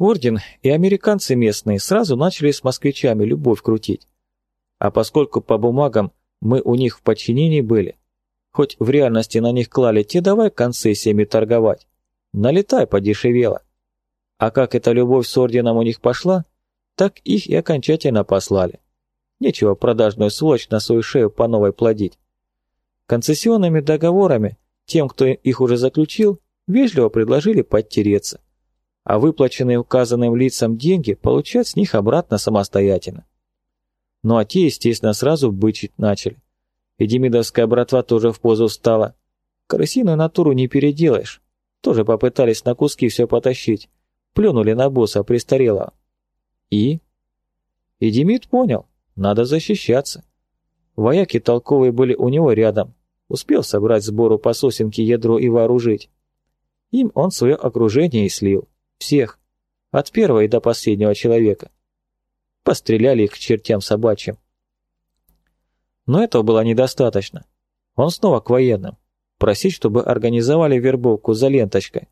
Орден и американцы местные сразу начали с москвичами любовь крутить. А поскольку по бумагам мы у них в подчинении были, хоть в реальности на них клали, те давай концессиями торговать. Налетай подешевело. А как эта любовь с орденом у них пошла, так их и окончательно послали. Нечего продажную сволочь на свою шею по новой плодить. Концессионными договорами тем, кто их уже заключил, вежливо предложили подтереться, а выплаченные указанным лицам деньги получать с них обратно самостоятельно. Ну а те, естественно, сразу бычить начали. И демидовская братва тоже в позу встала. Крысиную натуру не переделаешь. Тоже попытались на куски все потащить. Плюнули на босса престарелого. И? И Демид понял, надо защищаться. Вояки толковые были у него рядом. Успел собрать сбору по сосенке ядро и вооружить. Им он свое окружение и слил. Всех. От первого и до последнего человека. Постреляли их к чертям собачьим. Но этого было недостаточно. Он снова к военным. Просить, чтобы организовали вербовку за ленточкой.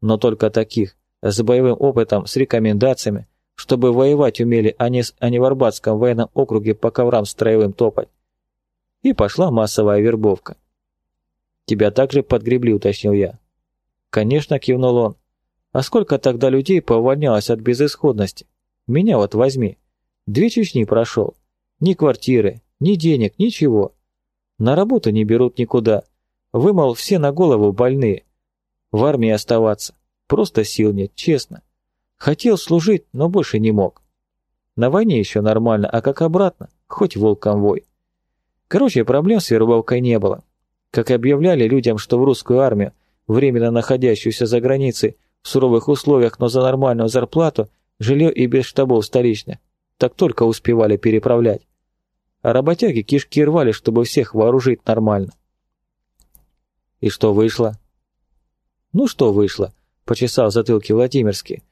Но только таких, с боевым опытом, с рекомендациями, чтобы воевать умели, а не, а не в Арбатском военном округе по коврам строевым топать. И пошла массовая вербовка. «Тебя также подгребли», — уточнил я. «Конечно», — кивнул он. «А сколько тогда людей поувольнялось от безысходности? Меня вот возьми. Две Чечни прошел. Ни квартиры, ни денег, ничего. На работу не берут никуда. Вы, мол, все на голову больные. В армии оставаться. Просто сил нет, честно. Хотел служить, но больше не мог. На войне еще нормально, а как обратно, хоть волком вой. Короче, проблем с вербовкой не было. Как объявляли людям, что в русскую армию, временно находящуюся за границей, в суровых условиях, но за нормальную зарплату, жилье и без штабов столичных, так только успевали переправлять. А работяги кишки рвали, чтобы всех вооружить нормально. И что вышло? Ну что вышло, почесал затылки Владимирский.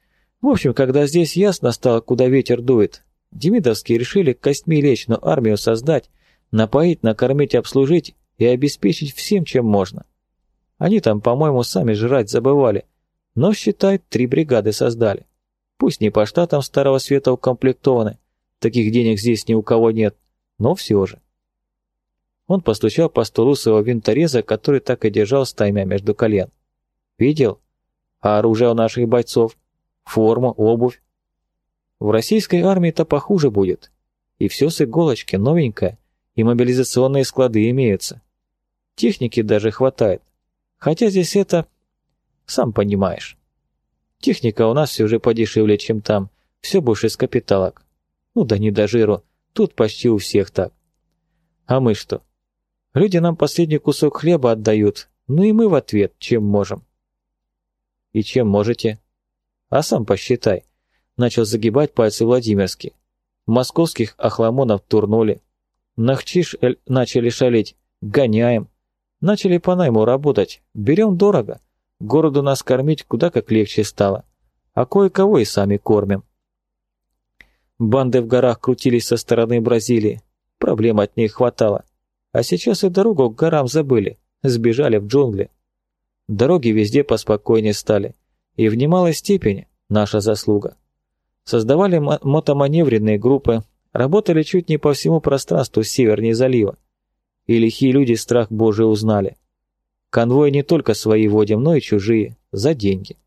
В общем, когда здесь ясно стало, куда ветер дует, Демидовские решили костьми лечь, но армию создать, напоить, накормить, обслужить и обеспечить всем, чем можно. Они там, по-моему, сами жрать забывали, но, считай, три бригады создали. Пусть не по штатам Старого Света укомплектованы, таких денег здесь ни у кого нет, но все же. Он постучал по столу своего винтореза, который так и держал стаймя между колен. «Видел? А оружие у наших бойцов? Форма, обувь? В российской армии-то похуже будет. И все с иголочки, новенькое, и мобилизационные склады имеются. Техники даже хватает. Хотя здесь это... Сам понимаешь. Техника у нас все же подешевле, чем там. Все больше с капиталок. Ну да не до жиру. Тут почти у всех так. А мы что? Люди нам последний кусок хлеба отдают, ну и мы в ответ, чем можем. И чем можете? А сам посчитай. Начал загибать пальцы Владимирский. Московских охламонов турнули. Нахчиш начали шалить. Гоняем. Начали по найму работать, берем дорого. Городу нас кормить куда как легче стало. А кое-кого и сами кормим. Банды в горах крутились со стороны Бразилии. Проблем от них хватало. А сейчас и дорогу к горам забыли. Сбежали в джунгли. Дороги везде поспокойнее стали. И в немалой степени наша заслуга. Создавали мотоманевренные группы, работали чуть не по всему пространству севернее залива и лихие люди страх Божий узнали. Конвой не только свои водим, но и чужие, за деньги.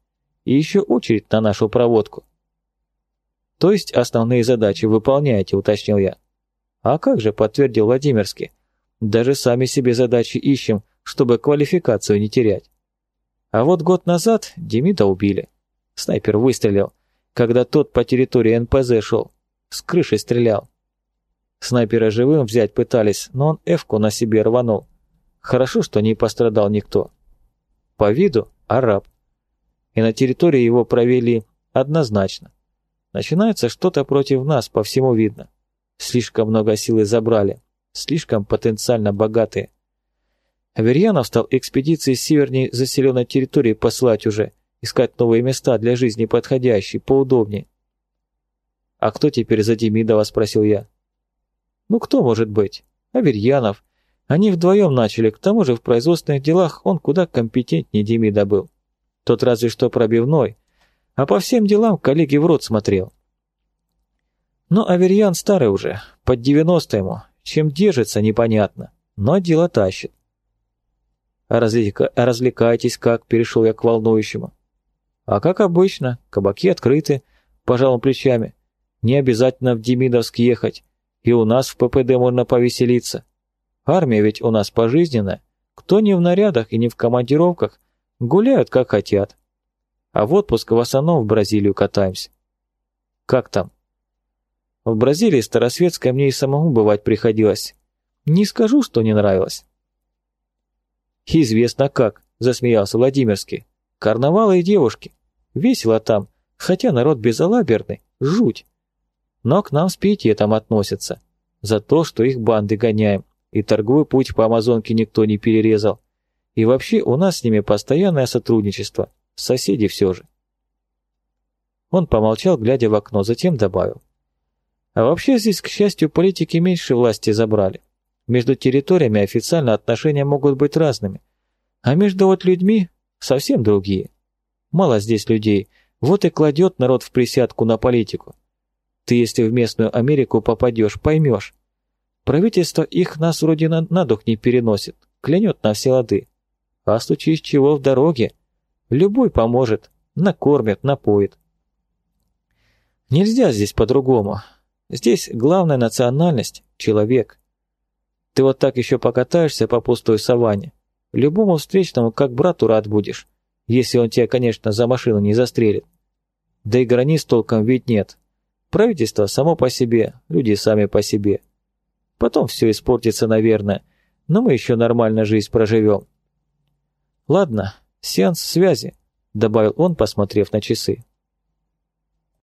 И еще очередь на нашу проводку. То есть основные задачи выполняете, уточнил я. А как же, подтвердил Владимирский. Даже сами себе задачи ищем, чтобы квалификацию не терять. А вот год назад Демида убили. Снайпер выстрелил, когда тот по территории НПЗ шел. С крыши стрелял. Снайпера живым взять пытались, но он эвку на себе рванул. Хорошо, что не пострадал никто. По виду араб. И на территории его провели однозначно. Начинается что-то против нас, по всему видно. Слишком много силы забрали, слишком потенциально богатые. Аверьянов стал экспедиции северней заселенной территории посылать уже, искать новые места для жизни подходящие, поудобнее. «А кто теперь за Демидова?» – спросил я. Ну кто может быть? Аверьянов. Они вдвоем начали, к тому же в производственных делах он куда компетентнее Демида был. Тот разве что пробивной. а по всем делам коллеги в рот смотрел. Но Аверьян старый уже, под 90 ему, чем держится, непонятно, но дело тащит. Развлека... развлекаетесь как, перешел я к волнующему. А как обычно, кабаки открыты, пожалуй, плечами. Не обязательно в Демидовск ехать, и у нас в ППД можно повеселиться. Армия ведь у нас пожизненная, кто не в нарядах и не в командировках, гуляют как хотят. А в отпуск в основном в Бразилию катаемся. Как там? В Бразилии Старосветской мне и самому бывать приходилось. Не скажу, что не нравилось. «Известно как», — засмеялся Владимирский. «Карнавалы и девушки. Весело там, хотя народ безалаберный, жуть. Но к нам с пиететом относятся. За то, что их банды гоняем, и торговый путь по Амазонке никто не перерезал. И вообще у нас с ними постоянное сотрудничество, соседи все же». Он помолчал, глядя в окно, затем добавил. А вообще здесь, к счастью, политики меньше власти забрали. Между территориями официально отношения могут быть разными, а между вот людьми совсем другие. Мало здесь людей, вот и кладет народ в присядку на политику. Ты, если в местную Америку попадешь, поймешь. Правительство их нас вроде на, на дух не переносит, клянет на все лады. А случись чего в дороге, любой поможет, накормит, напоит. Нельзя здесь по-другому. Здесь главная национальность – человек. Ты вот так еще покатаешься по пустой саванне. Любому встречному как брату рад будешь, если он тебя, конечно, за машину не застрелит. Да и границ толком ведь нет. Правительство само по себе, люди сами по себе. Потом все испортится, наверное, но мы еще нормально жизнь проживем. Ладно, сеанс связи, добавил он, посмотрев на часы.